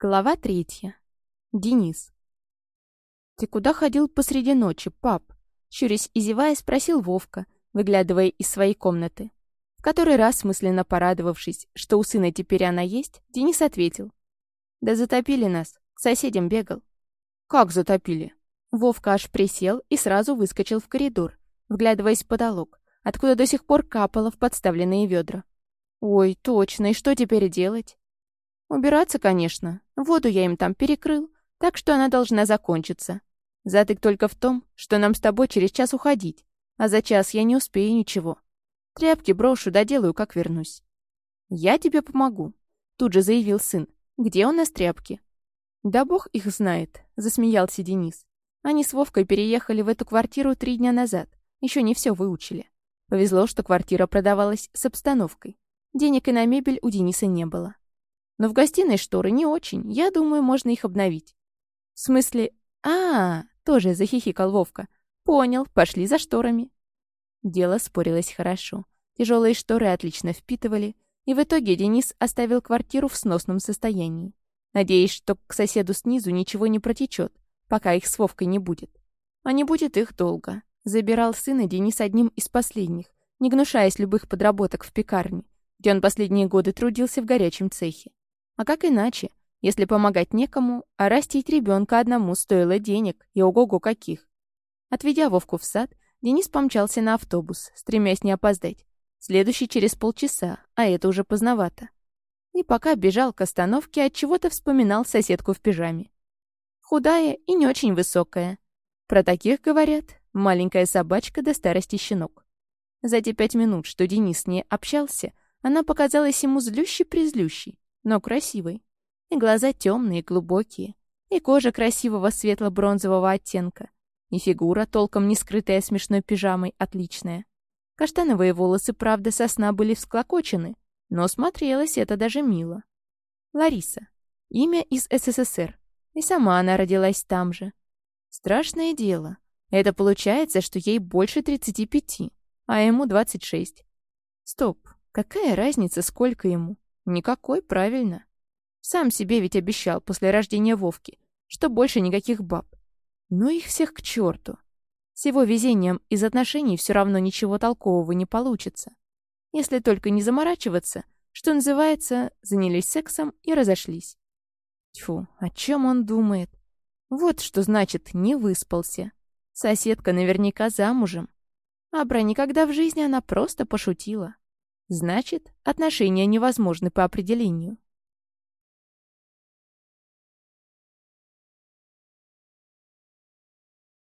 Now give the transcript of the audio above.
Глава третья. Денис. «Ты куда ходил посреди ночи, пап?» Щурясь и зевая, спросил Вовка, выглядывая из своей комнаты. В который раз, мысленно порадовавшись, что у сына теперь она есть, Денис ответил. «Да затопили нас. К соседям бегал». «Как затопили?» Вовка аж присел и сразу выскочил в коридор, вглядываясь в потолок, откуда до сих пор капало в подставленные ведра. «Ой, точно, и что теперь делать?» Убираться, конечно. Воду я им там перекрыл, так что она должна закончиться. Затык только в том, что нам с тобой через час уходить, а за час я не успею ничего. Тряпки брошу, доделаю, как вернусь. Я тебе помогу, тут же заявил сын. Где у нас тряпки? Да бог их знает, засмеялся Денис. Они с Вовкой переехали в эту квартиру три дня назад. Еще не все выучили. Повезло, что квартира продавалась с обстановкой. Денег и на мебель у Дениса не было. Но в гостиной шторы не очень. Я думаю, можно их обновить. В смысле... А, тоже захихикал Вовка. Понял, пошли за шторами. Дело спорилось хорошо. Тяжелые шторы отлично впитывали, и в итоге Денис оставил квартиру в сносном состоянии, надеясь, что к соседу снизу ничего не протечет, пока их с Вовкой не будет. А не будет их долго. Забирал сына Денис одним из последних, не гнушаясь любых подработок в пекарне, где он последние годы трудился в горячем цехе. А как иначе, если помогать некому, а растить ребенка одному стоило денег, и ого-го каких. Отведя Вовку в сад, Денис помчался на автобус, стремясь не опоздать. Следующий через полчаса, а это уже поздновато. И пока бежал к остановке, от чего то вспоминал соседку в пижаме. Худая и не очень высокая. Про таких говорят маленькая собачка до старости щенок. За те пять минут, что Денис с ней общался, она показалась ему злющей-призлющей но красивой. И глаза темные, глубокие, и кожа красивого светло-бронзового оттенка, и фигура, толком не скрытая смешной пижамой, отличная. Каштановые волосы, правда, со сна были всклокочены, но смотрелось это даже мило. Лариса. Имя из СССР. И сама она родилась там же. Страшное дело. Это получается, что ей больше 35, а ему 26. Стоп, какая разница, сколько ему? Никакой, правильно. Сам себе ведь обещал после рождения Вовки, что больше никаких баб. Ну их всех к черту. С его везением из отношений все равно ничего толкового не получится. Если только не заморачиваться, что называется, занялись сексом и разошлись. Тьфу, о чем он думает? Вот что значит «не выспался». Соседка наверняка замужем. А про никогда в жизни она просто пошутила. Значит, отношения невозможны по определению.